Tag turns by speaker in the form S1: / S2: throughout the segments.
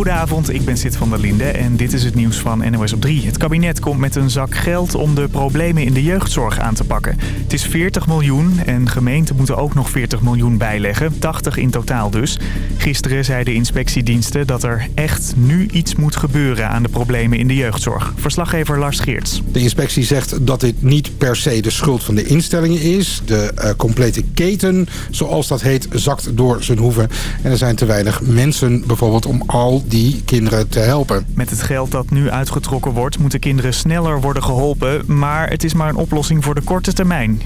S1: Goedenavond, ik ben Sid van der Linde en dit is het nieuws van NOS op 3. Het kabinet komt met een zak geld om de problemen in de jeugdzorg aan te pakken. Het is 40 miljoen en gemeenten moeten ook nog 40 miljoen bijleggen. 80 in totaal dus. Gisteren zeiden inspectiediensten dat er echt nu iets moet gebeuren aan de problemen in de jeugdzorg. Verslaggever Lars Geerts.
S2: De inspectie zegt dat dit niet per se de schuld van de instellingen is. De uh, complete keten, zoals dat heet, zakt door zijn hoeven. En er zijn te weinig mensen bijvoorbeeld om al die kinderen te helpen.
S1: Met het geld dat nu uitgetrokken wordt, moeten kinderen sneller worden geholpen. Maar het is maar een oplossing voor de korte termijn.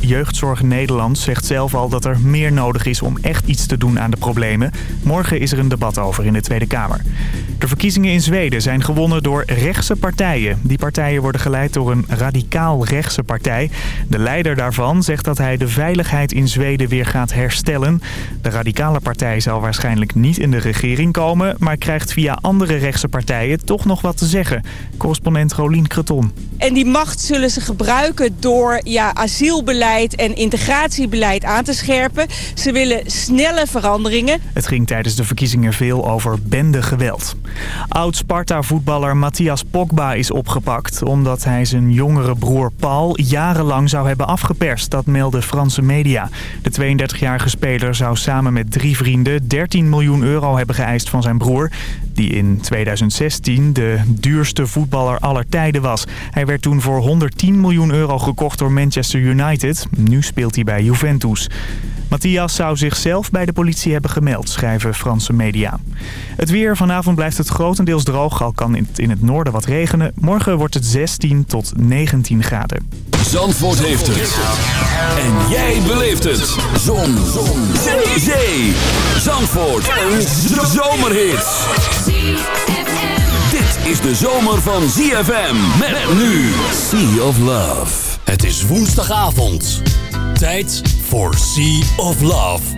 S1: Jeugdzorg Nederland zegt zelf al dat er meer nodig is om echt iets te doen aan de problemen. Morgen is er een debat over in de Tweede Kamer. De verkiezingen in Zweden zijn gewonnen door rechtse partijen. Die partijen worden geleid door een radicaal rechtse partij. De leider daarvan zegt dat hij de veiligheid in Zweden weer gaat herstellen. De radicale partij zal waarschijnlijk niet in de regering komen... maar krijgt via andere rechtse partijen toch nog wat te zeggen. Correspondent Rolien Creton.
S3: En die macht zullen ze gebruiken door ja, asielbeleid en integratiebeleid aan te scherpen. Ze willen snelle veranderingen.
S1: Het ging tijdens de verkiezingen veel over bendegeweld. Oud-Sparta-voetballer Matthias Pogba is opgepakt... omdat hij zijn jongere broer Paul jarenlang zou hebben afgeperst. Dat melden Franse media. De 32-jarige speler zou samen met drie vrienden 13 miljoen euro hebben geëist van zijn broer... die in 2016 de duurste voetballer aller tijden was. Hij werd toen voor 110 miljoen euro gekocht door Manchester United. Nu speelt hij bij Juventus. Matthias zou zichzelf bij de politie hebben gemeld, schrijven Franse media. Het weer. Vanavond blijft het grotendeels droog, al kan het in het noorden wat regenen. Morgen wordt het 16 tot 19 graden.
S4: Zandvoort heeft het. En jij beleeft het. Zon. Zon. Zee. Zee. Zandvoort. Een zomerhit. Dit is de zomer van ZFM. Met nu Sea of Love. Het is woensdagavond. Tijd voor Sea of Love.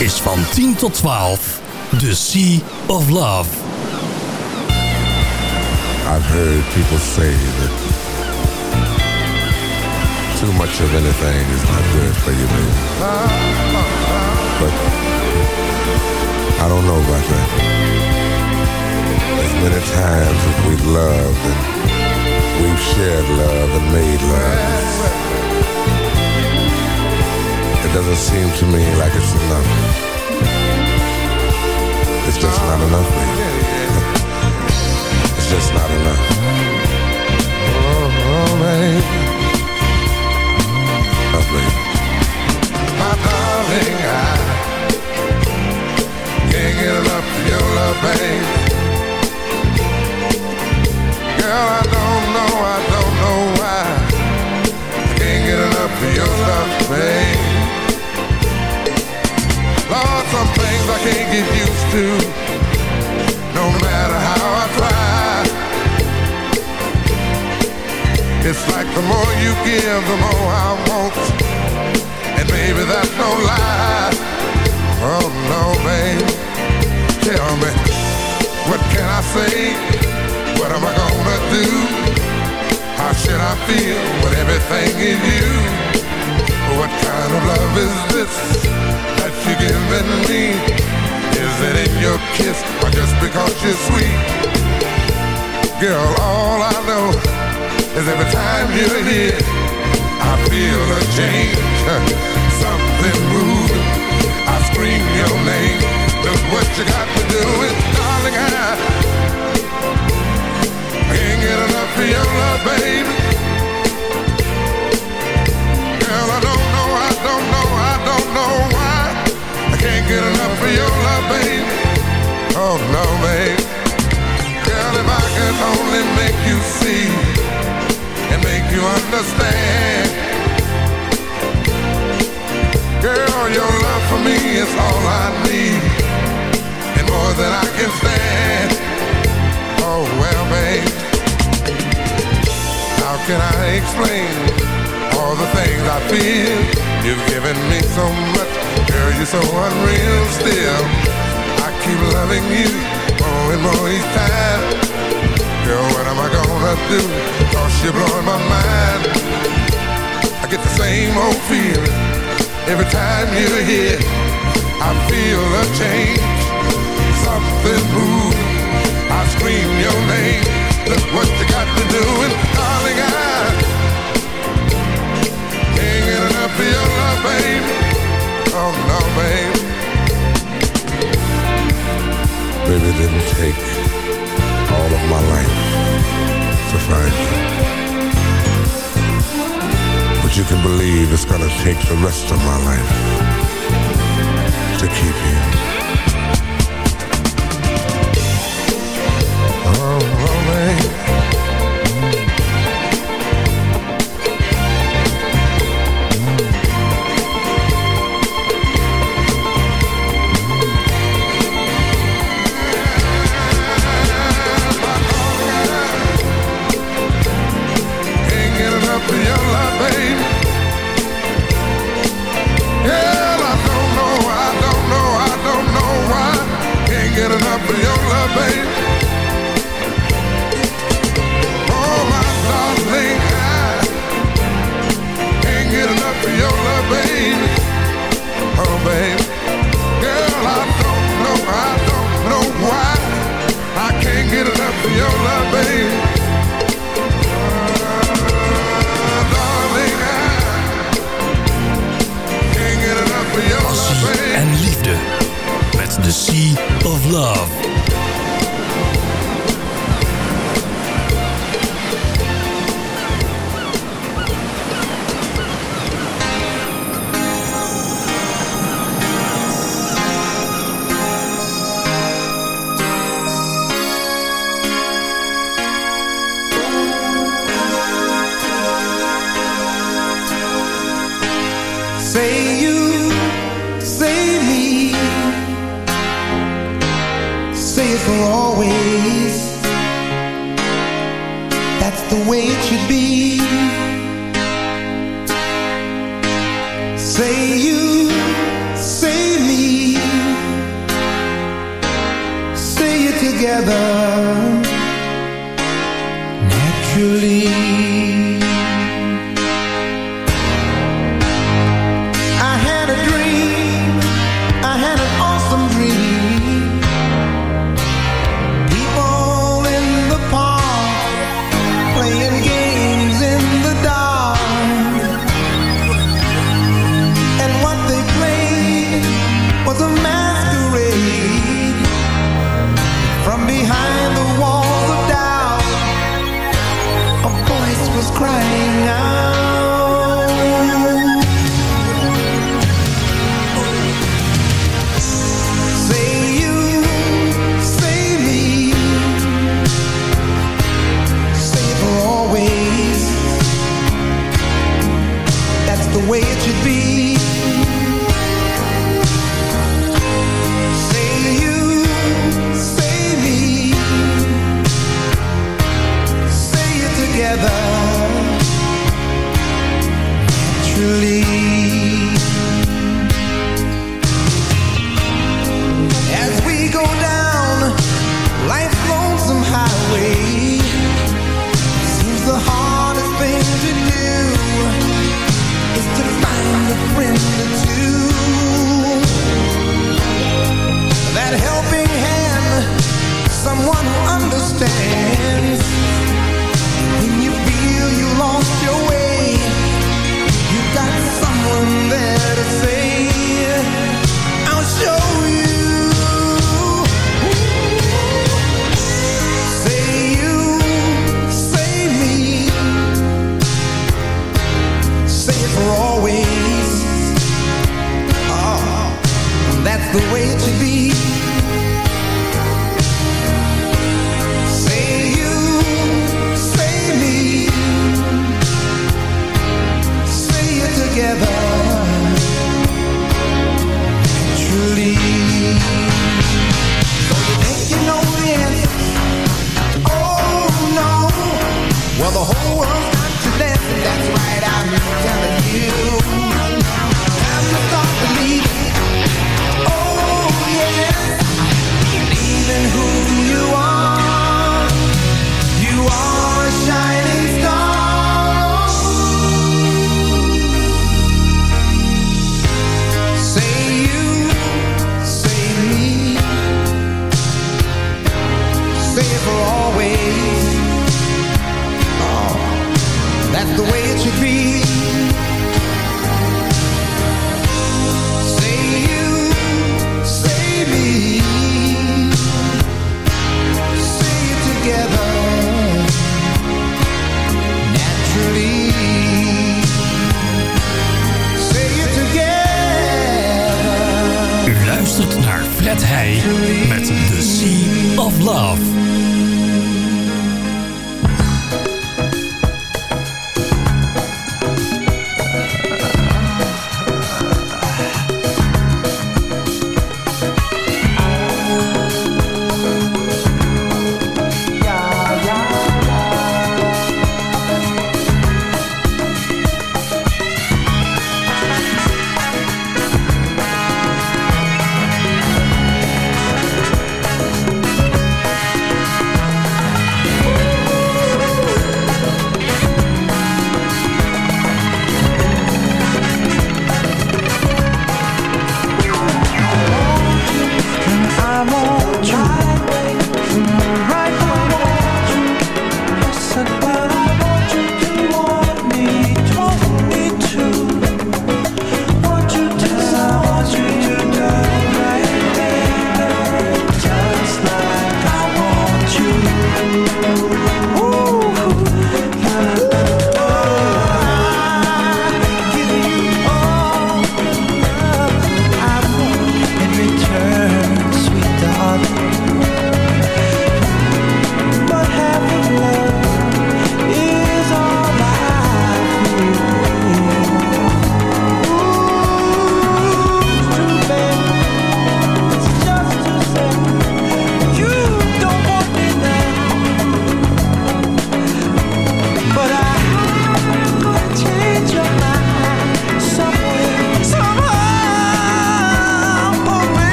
S4: Is van 10 tot 12 The Sea of Love.
S5: I've heard people say that too much of anything is not good for you, baby. But I don't know about that. As many times as we've loved and we've shared love and made love, doesn't seem to me like it's enough. It's just not enough, baby. It's just not enough. Oh, oh baby. Oh, baby. My darling, I can't get enough of your love, babe. Girl, I don't know, I don't know why. I can't get enough of your love, babe. Lord, some things I can't get used to, no matter how I try. It's like the more you give, the more I want. And baby, that's no lie. Oh no, babe. Tell me, what can I say? What am I gonna do? How should I feel when everything is you? What kind of love is this giving me? Is it in your kiss or just because you're sweet? Girl, all I know is every time you're here, I feel a change. Something moving. I scream your name. Look what you got to do is, darling, I Oh no, babe. Girl, if I could only make you see and make you understand. Girl, your love for me is all I need, and more than I can stand. Oh well, babe, how can I explain all the things I feel? You've given me so much, girl, you're so unreal still. Keep loving you more and more each time. Girl, what am I gonna do? Cause you're blowing my mind. I get the same old feeling every time you're here. I feel a change, something moving. I scream your name. Look what you got to do, and darling, I can't get enough of your love, baby. Oh no, baby. Baby, didn't take all of my life to find you. But you can believe it's gonna take the rest of my life to keep you. Oh, oh baby.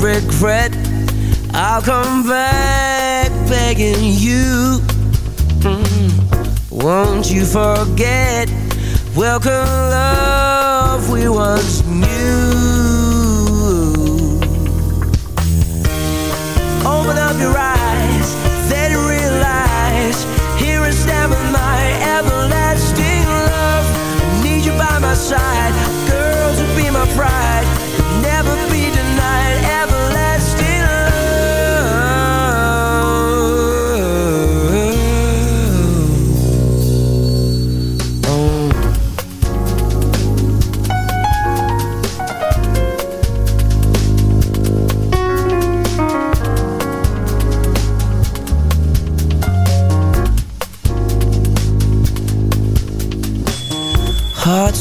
S6: regret. I'll come back begging you. Mm. Won't you
S4: forget? Welcome, love
S7: we once knew. Open up your eyes, then realize here is never
S8: my everlasting love.
S7: I need you by my side, girls, to be my pride.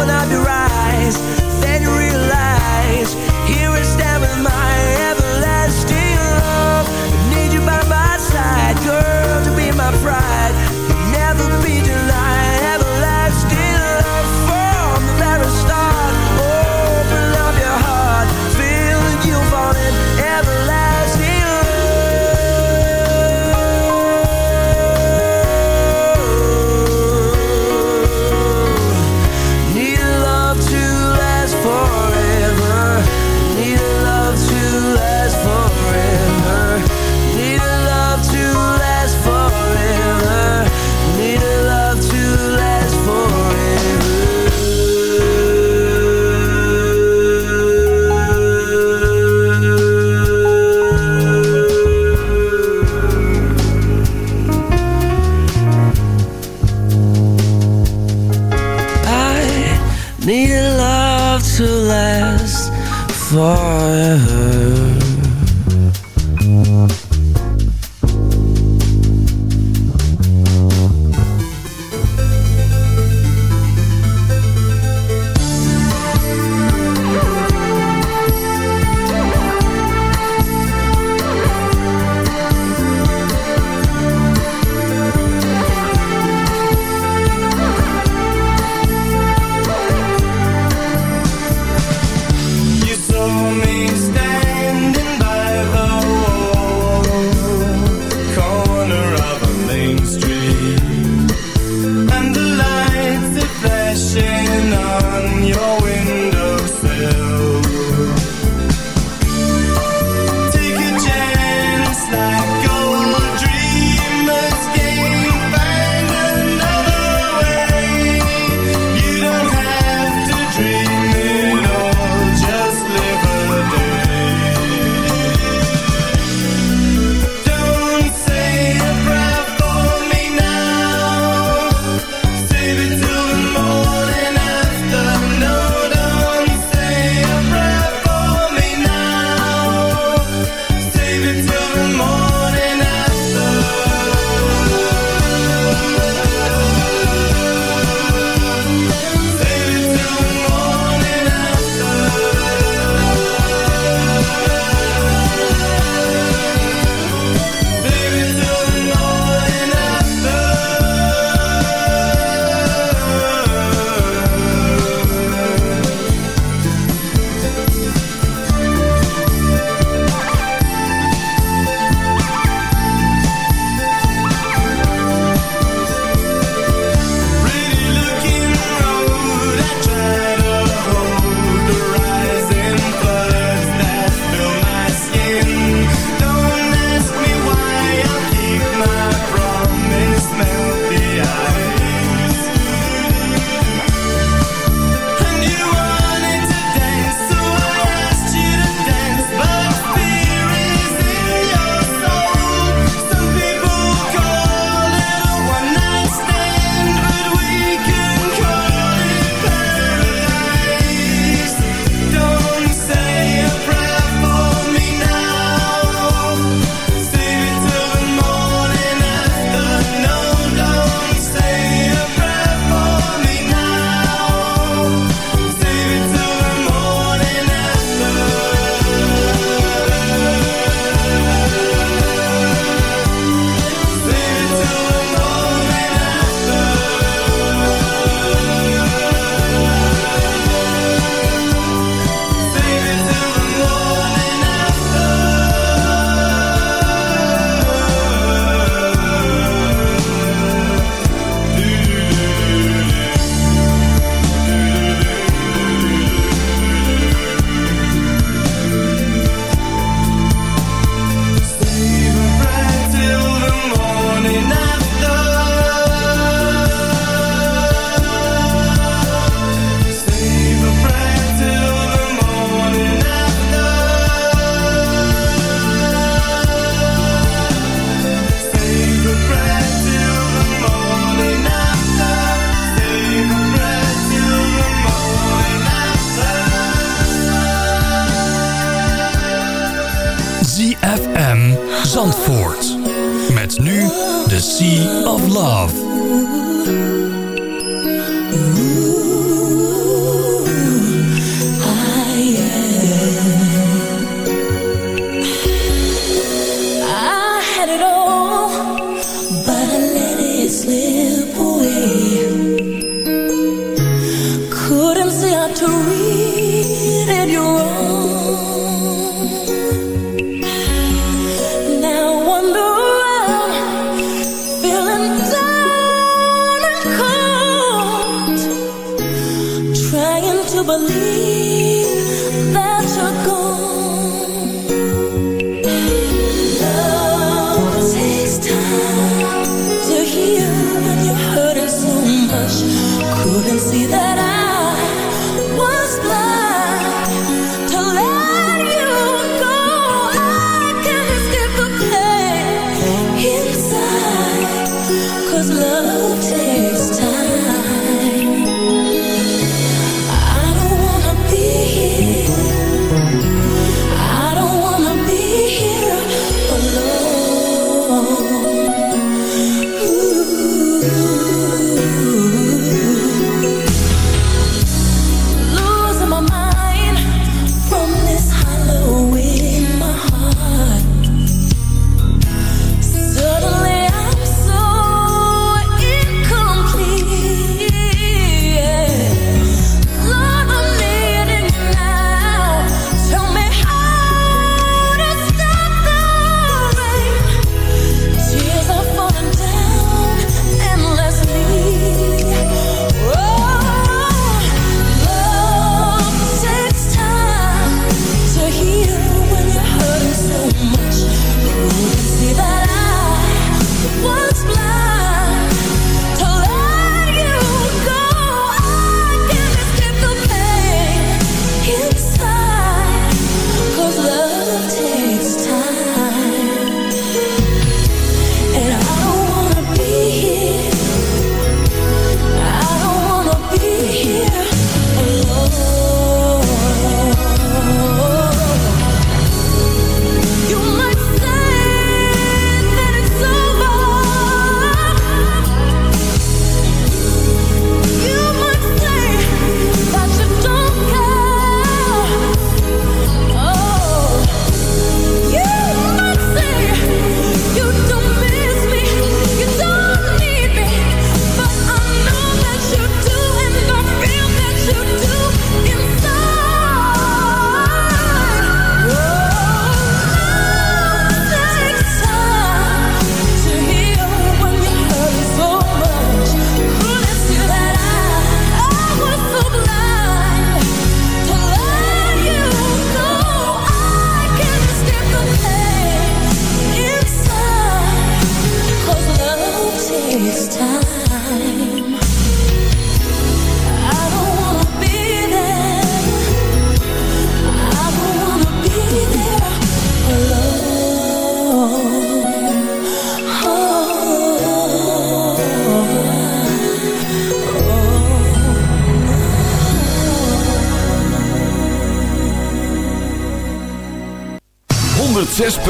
S7: Open up your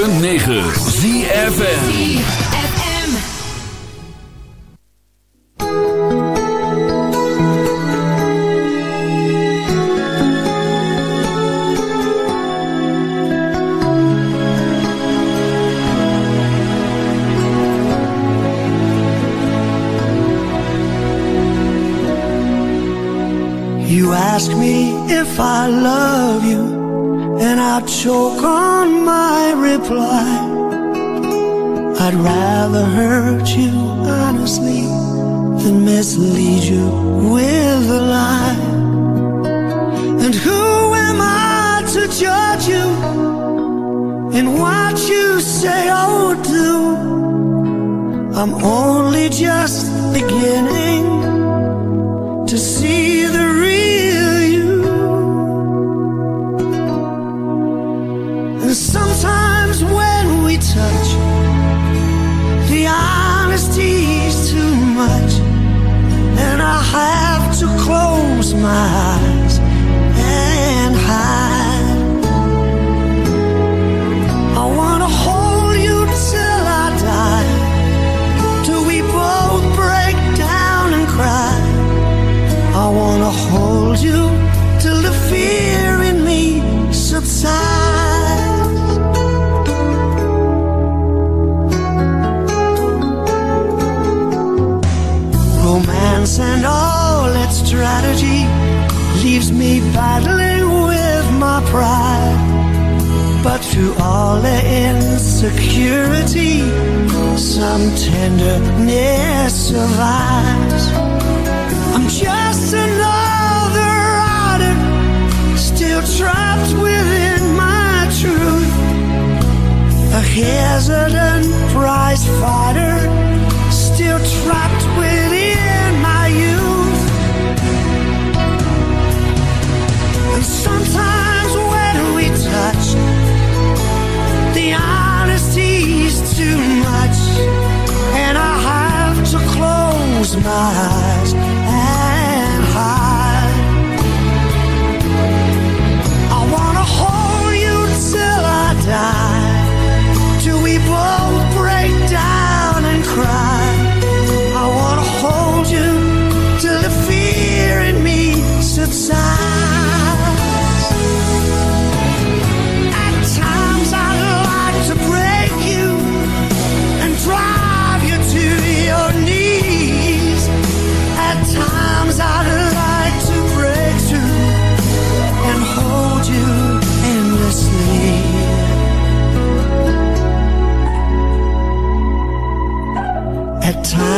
S9: 9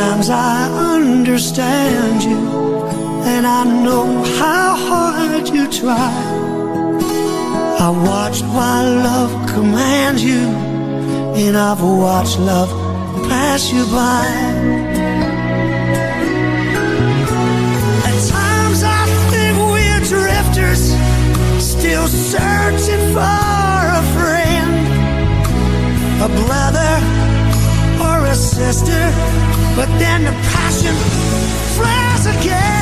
S9: Sometimes I understand you, and I know how hard you try. I watched while love command you, and I've watched love pass you by. At times I think we're drifters, still searching for a friend, a brother, or a sister and the passion flares again.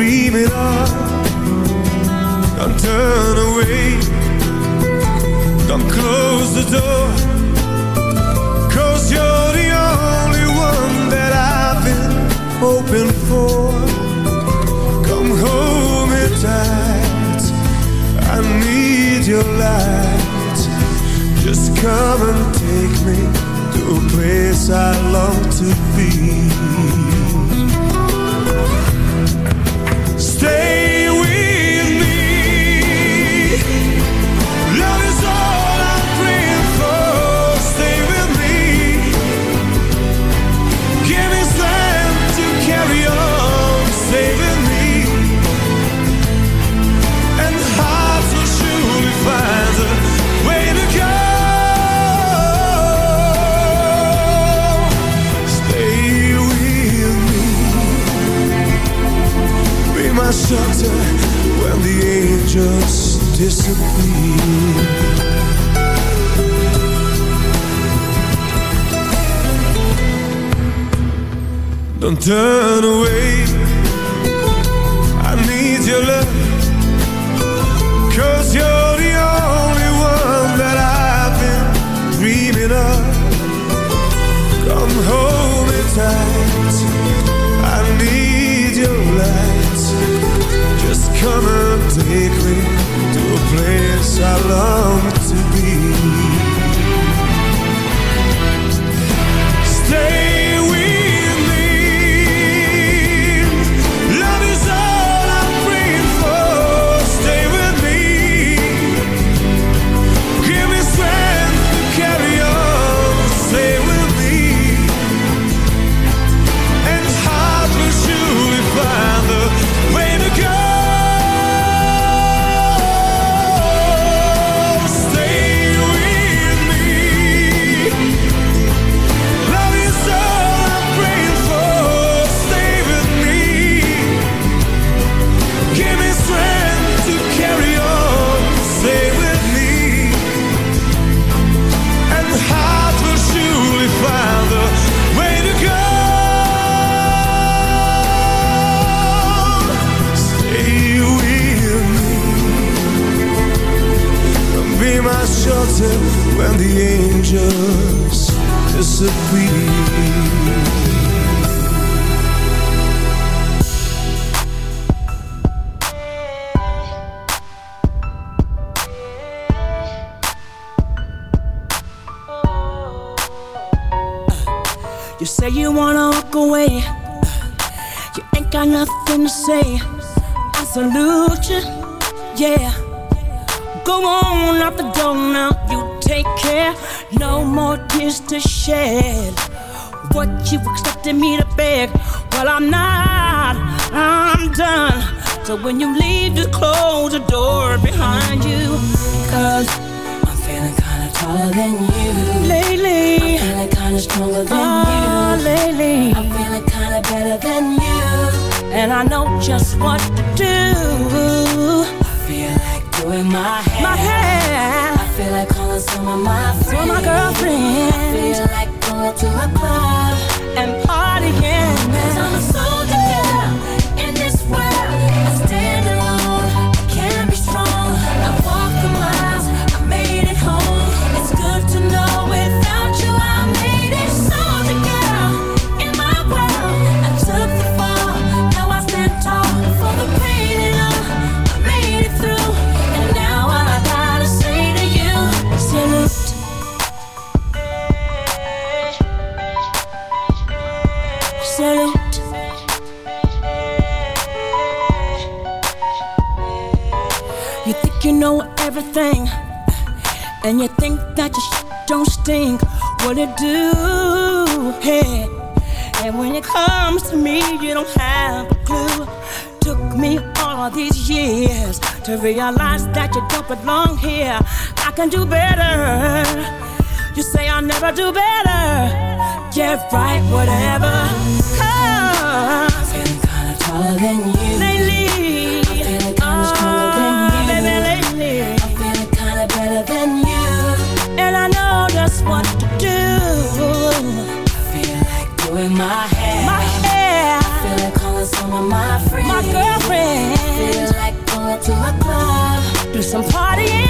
S4: Dream it up.
S10: Don't turn away. Don't close the door. Cause you're the only one that I've been hoping for. Come home in tight. I need your light. Just come and take me To a place I long to be. stay just disappear. Don't turn away Just come and take me to a place I long
S4: salute you. Yeah. Go on out the door now. You take care. No more tears to shed. What you expected me to beg? Well, I'm not. I'm done. So when you leave, just close the door behind you. Cause I'm feeling kinda taller than you. Lately. I'm feeling kinda stronger than oh, you. Lately. I'm feeling kinda better than you and I know just what to do. I feel like doing my hair. My hair. I feel like calling some of my friends. Some my girlfriends. I feel like going to a club and partying. everything. And you think that your don't stink. What it do? Hey. And when it comes to me, you don't have a clue. Took me all these years to realize that you don't belong here. I can do better. You say I'll never do better. Get right, whatever. Cause I'm kinda taller than you in my hair. My hair. Feel like calling some of my friends. My girlfriend. Feel like going to a club. Do some partying